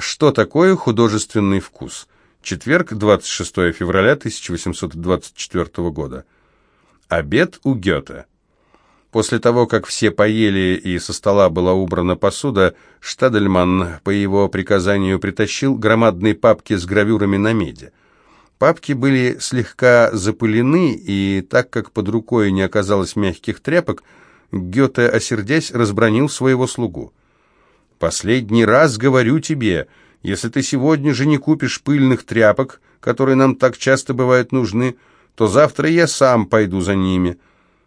Что такое художественный вкус? Четверг, 26 февраля 1824 года. Обед у Гёте. После того, как все поели и со стола была убрана посуда, Штадельман по его приказанию притащил громадные папки с гравюрами на меди. Папки были слегка запылены, и так как под рукой не оказалось мягких тряпок, Гёте, осердясь, разбронил своего слугу. «Последний раз говорю тебе, если ты сегодня же не купишь пыльных тряпок, которые нам так часто бывают нужны, то завтра я сам пойду за ними.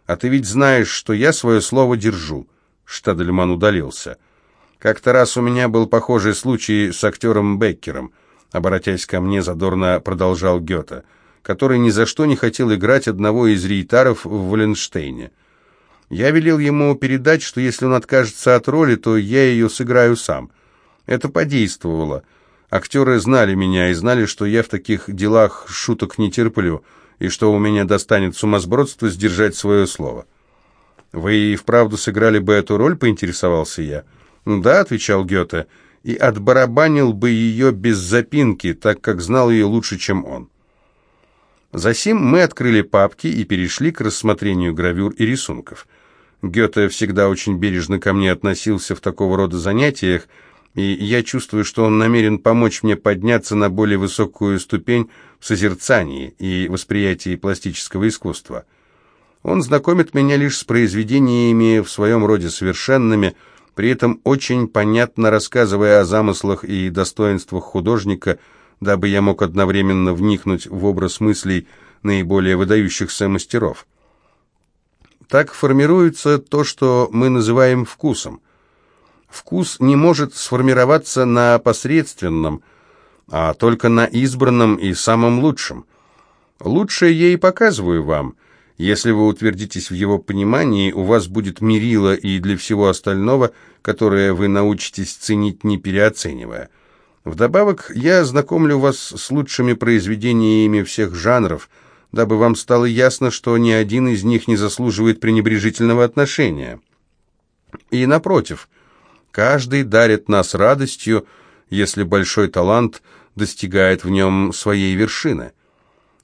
А ты ведь знаешь, что я свое слово держу». Штадельман удалился. «Как-то раз у меня был похожий случай с актером Беккером — обратясь ко мне, задорно продолжал Гёте, который ни за что не хотел играть одного из рейтаров в Валенштейне. Я велел ему передать, что если он откажется от роли, то я ее сыграю сам. Это подействовало. Актеры знали меня и знали, что я в таких делах шуток не терплю, и что у меня достанет сумасбродство сдержать свое слово. «Вы и вправду сыграли бы эту роль?» — поинтересовался я. «Да», — отвечал Гёте, — и отбарабанил бы ее без запинки, так как знал ее лучше, чем он. Засим мы открыли папки и перешли к рассмотрению гравюр и рисунков. Гёте всегда очень бережно ко мне относился в такого рода занятиях, и я чувствую, что он намерен помочь мне подняться на более высокую ступень в созерцании и восприятии пластического искусства. Он знакомит меня лишь с произведениями в своем роде совершенными, при этом очень понятно рассказывая о замыслах и достоинствах художника, дабы я мог одновременно вникнуть в образ мыслей наиболее выдающихся мастеров. Так формируется то, что мы называем вкусом. Вкус не может сформироваться на посредственном, а только на избранном и самом лучшем. Лучшее я и показываю вам – если вы утвердитесь в его понимании, у вас будет мерило и для всего остального, которое вы научитесь ценить, не переоценивая. Вдобавок, я знакомлю вас с лучшими произведениями всех жанров, дабы вам стало ясно, что ни один из них не заслуживает пренебрежительного отношения. И напротив, каждый дарит нас радостью, если большой талант достигает в нем своей вершины –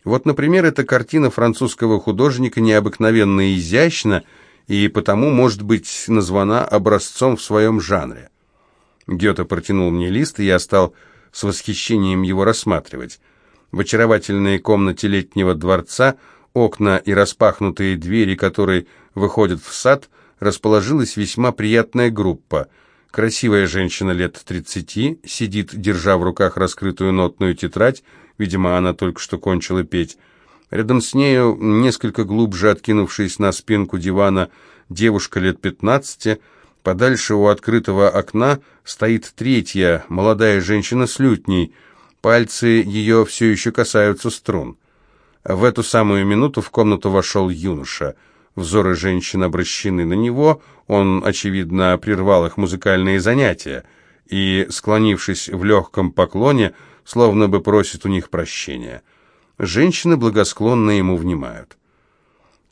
вот, например, эта картина французского художника необыкновенно изящна и потому может быть названа образцом в своем жанре. Гёте протянул мне лист, и я стал с восхищением его рассматривать. В очаровательной комнате летнего дворца окна и распахнутые двери, которые выходят в сад, расположилась весьма приятная группа. Красивая женщина лет тридцати сидит, держа в руках раскрытую нотную тетрадь, Видимо, она только что кончила петь. Рядом с нею, несколько глубже откинувшись на спинку дивана, девушка лет пятнадцати. Подальше у открытого окна стоит третья, молодая женщина с лютней. Пальцы ее все еще касаются струн. В эту самую минуту в комнату вошел юноша. Взоры женщин обращены на него, он, очевидно, прервал их музыкальные занятия и, склонившись в легком поклоне, словно бы просит у них прощения. Женщины благосклонно ему внимают.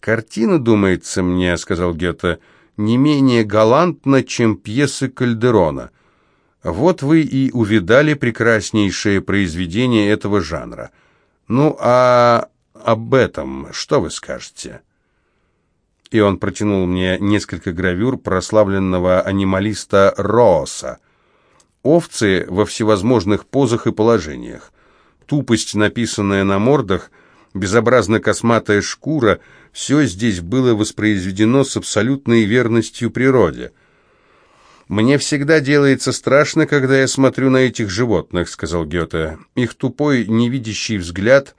«Картина, думается мне, — сказал Гетте, — не менее галантна, чем пьесы Кальдерона. Вот вы и увидали прекраснейшее произведение этого жанра. Ну, а об этом что вы скажете?» И он протянул мне несколько гравюр прославленного анималиста Рооса — Овцы во всевозможных позах и положениях. Тупость, написанная на мордах, безобразно косматая шкура – все здесь было воспроизведено с абсолютной верностью природе. «Мне всегда делается страшно, когда я смотрю на этих животных», — сказал Гёте. «Их тупой, невидящий взгляд,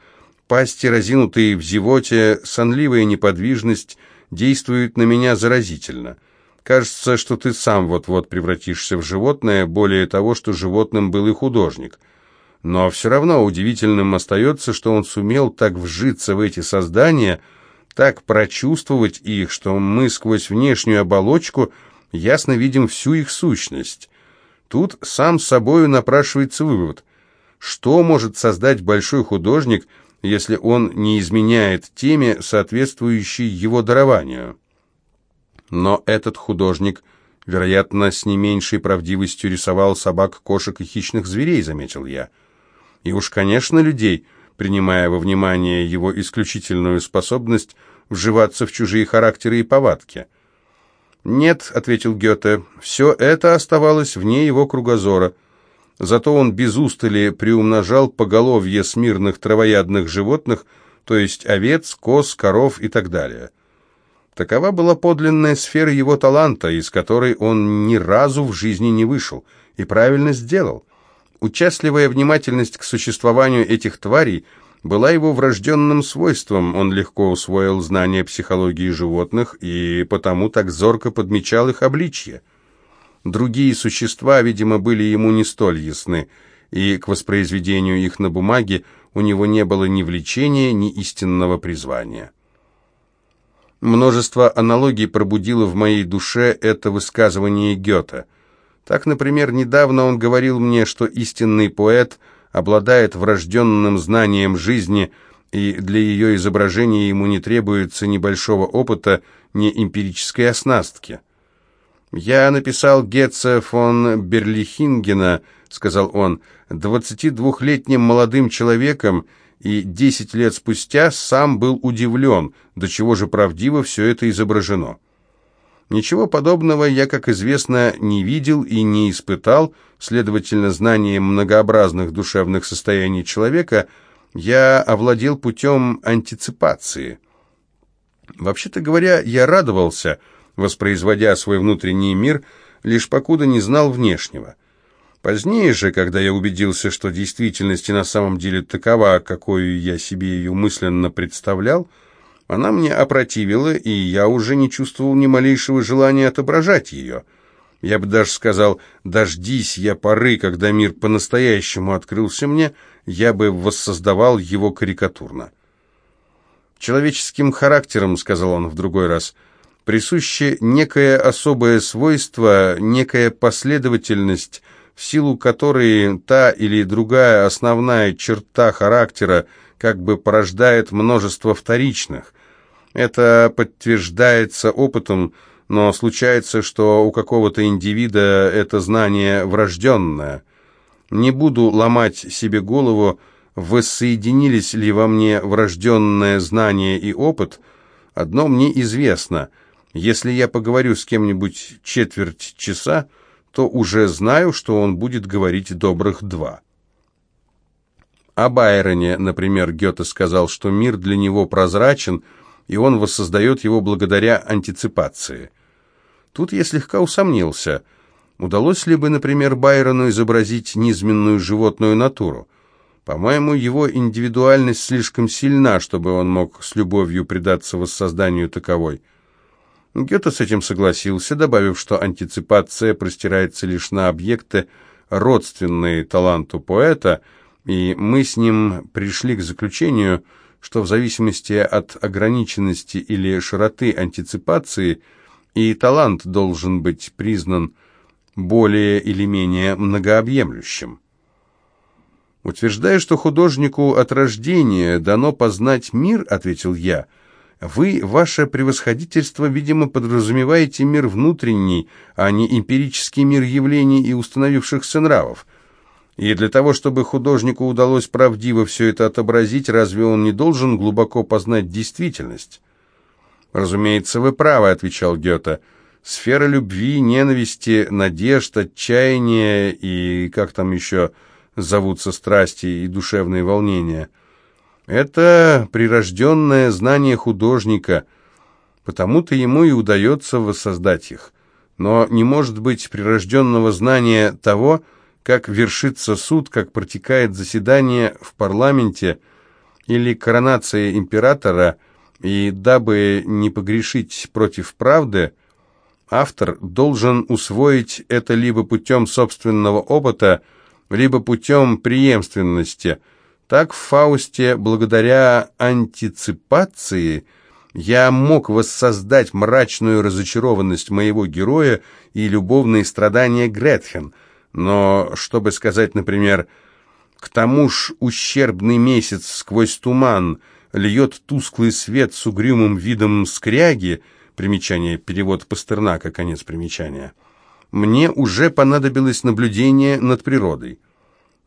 пасти, разинутые в зевоте, сонливая неподвижность действуют на меня заразительно». Кажется, что ты сам вот-вот превратишься в животное, более того, что животным был и художник. Но все равно удивительным остается, что он сумел так вжиться в эти создания, так прочувствовать их, что мы сквозь внешнюю оболочку ясно видим всю их сущность. Тут сам собою напрашивается вывод. Что может создать большой художник, если он не изменяет теме, соответствующей его дарованию? Но этот художник Вероятно, с не меньшей правдивостью рисовал собак, кошек и хищных зверей, заметил я. И уж, конечно, людей, принимая во внимание его исключительную способность вживаться в чужие характеры и повадки. «Нет», — ответил Гёте, — «все это оставалось вне его кругозора». Зато он без устали приумножал поголовье смирных травоядных животных, то есть овец, коз, коров и так далее. Такова была подлинная сфера его таланта, из которой он ни разу в жизни не вышел, и правильно сделал. Участливая внимательность к существованию этих тварей была его врожденным свойством, он легко усвоил знания психологии животных и потому так зорко подмечал их обличье. Другие существа, видимо, были ему не столь ясны, и к воспроизведению их на бумаге у него не было ни влечения, ни истинного призвания. Множество аналогий пробудило в моей душе это высказывание Гёте. Так, например, недавно он говорил мне, что истинный поэт обладает врожденным знанием жизни, и для ее изображения ему не требуется ни большого опыта, ни эмпирической оснастки. «Я написал Гетца фон Берлихингена», — сказал он, — «двадцатидвухлетним молодым человеком, и десять лет спустя сам был удивлен, до чего же правдиво все это изображено». Ничего подобного я, как известно, не видел и не испытал, следовательно, знанием многообразных душевных состояний человека я овладел путем антиципации. Вообще-то говоря, я радовался — воспроизводя свой внутренний мир, лишь покуда не знал внешнего. Позднее же, когда я убедился, что действительность и на самом деле такова, какую я себе ее мысленно представлял, она мне опротивила, и я уже не чувствовал ни малейшего желания отображать ее. Я бы даже сказал, дождись я поры, когда мир по-настоящему открылся мне, я бы воссоздавал его карикатурно. «Человеческим характером», — сказал он в другой раз, — присуще некое особое свойство, некая последовательность, в силу которой та или другая основная черта характера как бы порождает множество вторичных. Это подтверждается опытом, но случается, что у какого-то индивида это знание врожденное. Не буду ломать себе голову, воссоединились ли во мне врожденное знание и опыт, одно мне известно – если я поговорю с кем-нибудь четверть часа, то уже знаю, что он будет говорить добрых два. О Байроне, например, Гёте сказал, что мир для него прозрачен, и он воссоздает его благодаря антиципации. Тут я слегка усомнился. Удалось ли бы, например, Байрону изобразить низменную животную натуру? По-моему, его индивидуальность слишком сильна, чтобы он мог с любовью предаться воссозданию таковой. Гёте с этим согласился, добавив, что антиципация простирается лишь на объекты, родственные таланту поэта, и мы с ним пришли к заключению, что в зависимости от ограниченности или широты антиципации и талант должен быть признан более или менее многообъемлющим. «Утверждая, что художнику от рождения дано познать мир, — ответил я, — вы, ваше превосходительство, видимо, подразумеваете мир внутренний, а не эмпирический мир явлений и установившихся нравов. И для того, чтобы художнику удалось правдиво все это отобразить, разве он не должен глубоко познать действительность? «Разумеется, вы правы», — отвечал Гёте. «Сфера любви, ненависти, надежд, отчаяния и как там еще зовутся страсти и душевные волнения». Это прирожденное знание художника, потому-то ему и удается воссоздать их. Но не может быть прирожденного знания того, как вершится суд, как протекает заседание в парламенте или коронация императора, и дабы не погрешить против правды, автор должен усвоить это либо путем собственного опыта, либо путем преемственности – так в «Фаусте» благодаря антиципации я мог воссоздать мрачную разочарованность моего героя и любовные страдания Гретхен. Но, чтобы сказать, например, «К тому ж ущербный месяц сквозь туман льет тусклый свет с угрюмым видом скряги», примечание, перевод Пастернака, конец примечания – мне уже понадобилось наблюдение над природой.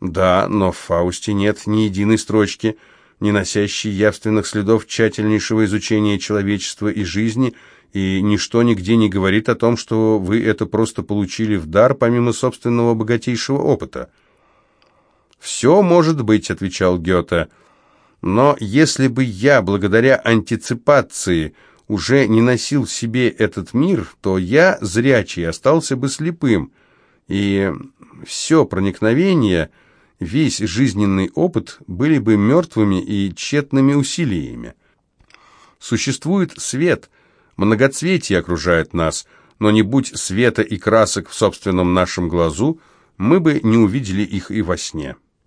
Да, но в Фаусте нет ни единой строчки, не носящей явственных следов тщательнейшего изучения человечества и жизни, и ничто нигде не говорит о том, что вы это просто получили в дар помимо собственного богатейшего опыта. «Все может быть», — отвечал Гёте, — «но если бы я, благодаря антиципации, уже не носил в себе этот мир, то я, зрячий, остался бы слепым, и все проникновение, весь жизненный опыт были бы мертвыми и тщетными усилиями. Существует свет, многоцветие окружает нас, но не будь света и красок в собственном нашем глазу, мы бы не увидели их и во сне».